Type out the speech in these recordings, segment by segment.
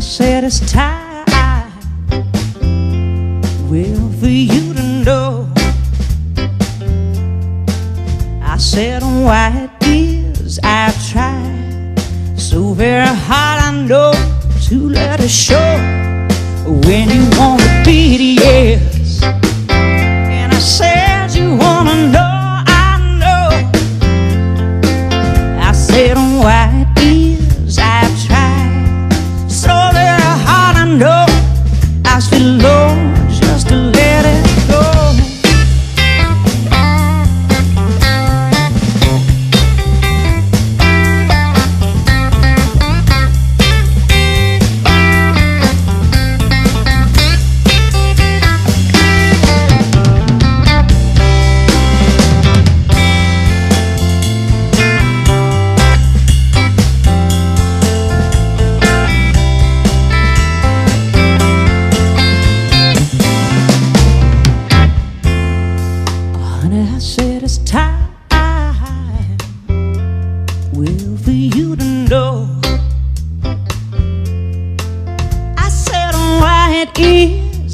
said it's time, well, for you to know. I said oh, why it is I've tried so very hard, I know, to let it show when you wanna be the yes. And I said you wanna know, I know. I said oh, why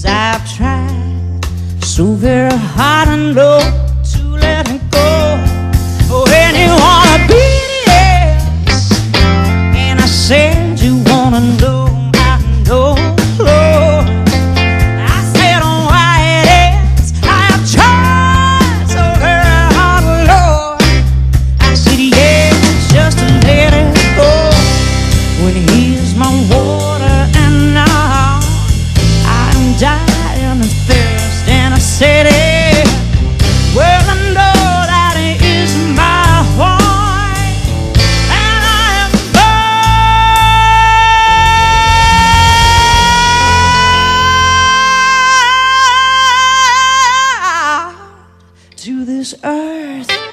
I've tried. So very hard and low this earth.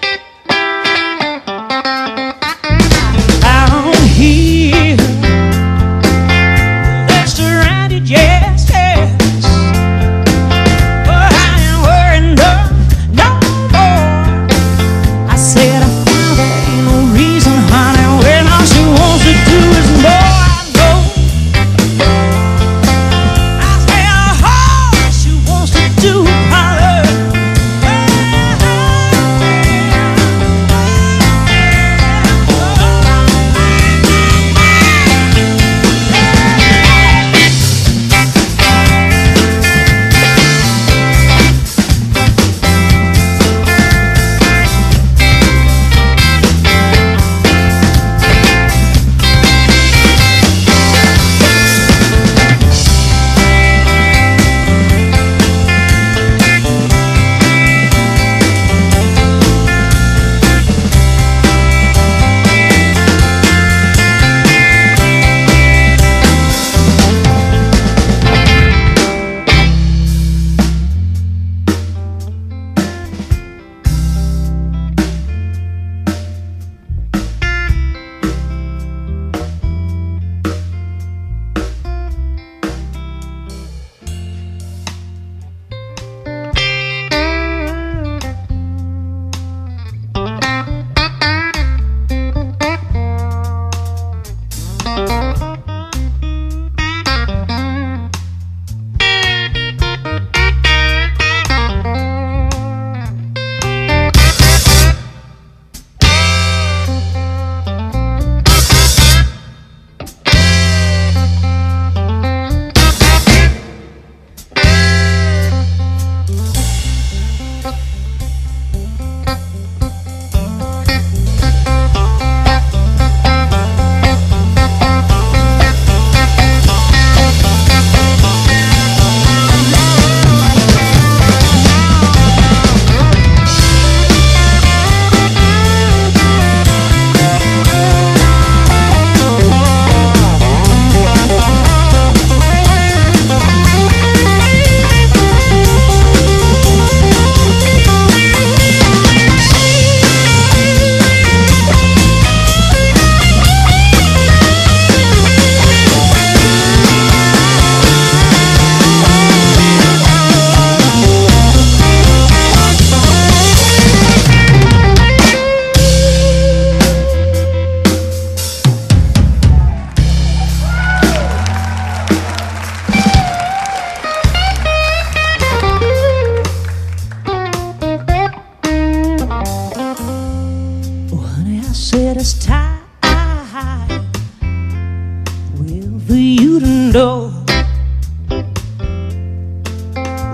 Know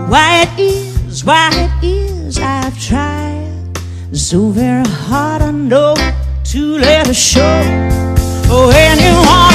why it is, why it is I've tried so very hard. I know to let it show oh, when you